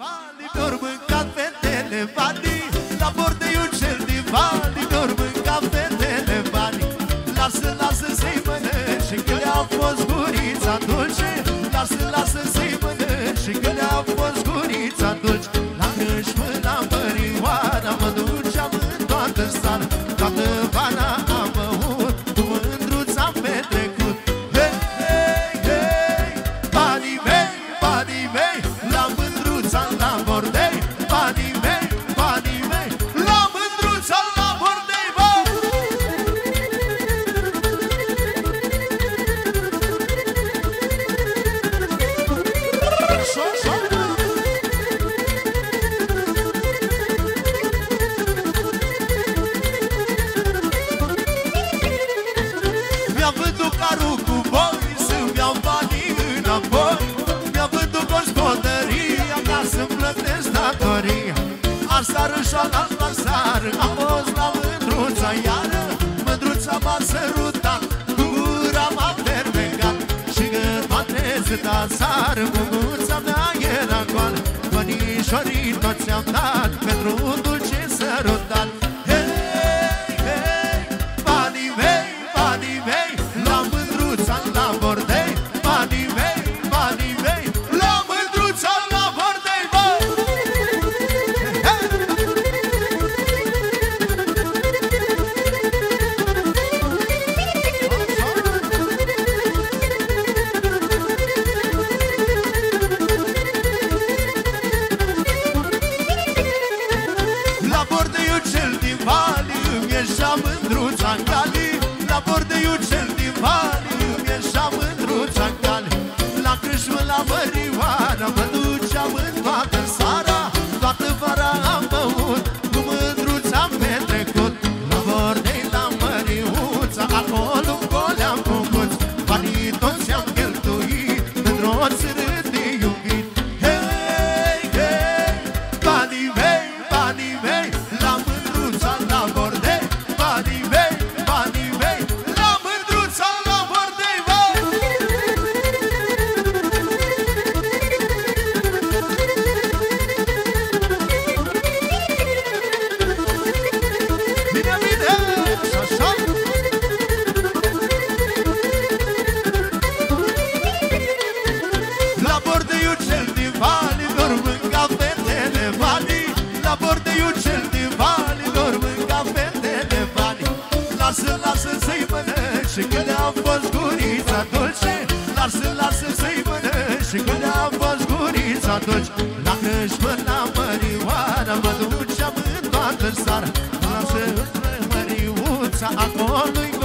Vali, dorm în cafetele Vali. La bordeiul cel din Vali Dorm în cafetele Vali. Lasă, lasă să-i mănânci Că le-a fost gurița dulce. Lasă, lasă să-i mănânci Că le-a fost gurița dulce. La își mâna mărioara Mă duceam în toată sala. Toată vara am la bordei Banii mei, banii mei La mândruța la bordei, bă! Șo, șo, Mi-am vândut carul Asară și la sară Am fost la mândruța iară. Mândruța m-a sărutat Cu gura m-a fermecat Și când m-a trezit asară Mândruța mea era goală. Bănișorii toți am dat Pentru un dulce sărutat La bordeiul cel din Vali Că le-a fost gurița dulce Lasă, lasă să-i mănânci Că le-a fost gurița dulce La crâșmă, la mărioară Mă duceam în toată seara Lasă între măriuța Acolo-i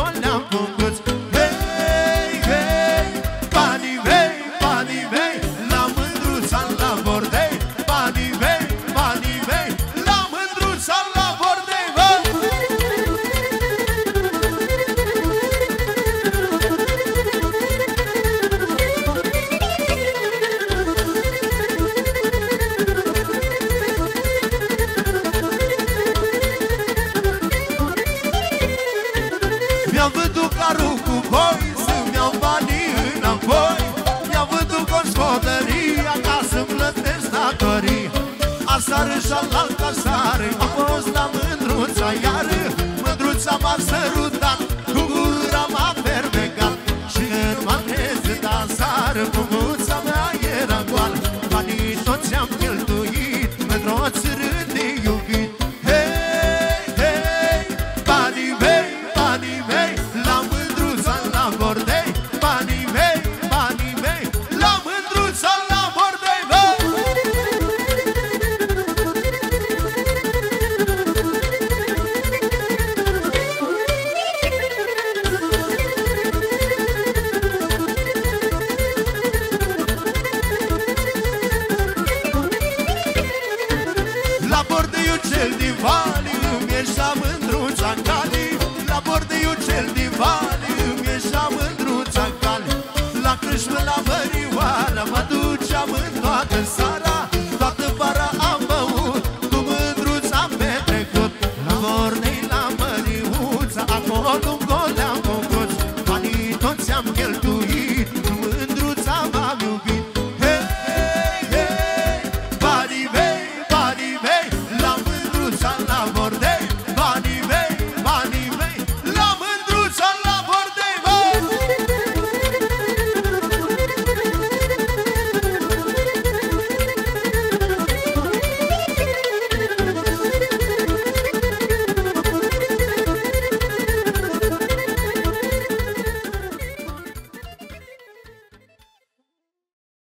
Mi-am vândut carul cu voi Să-mi iau banii înapoi. Mi-am vândut gospodăria Ca să-mi plătesc datoria Asară și alaltă sară Am fost la mândruța iară Mândruța m-a sărutat Cu gura m-a fermecat Și când m-am trezit asară Mândruța mea cel din Vali Îmi ieșea mândruța în cali La crâșmă, la mărioară Mă duceam în toată seara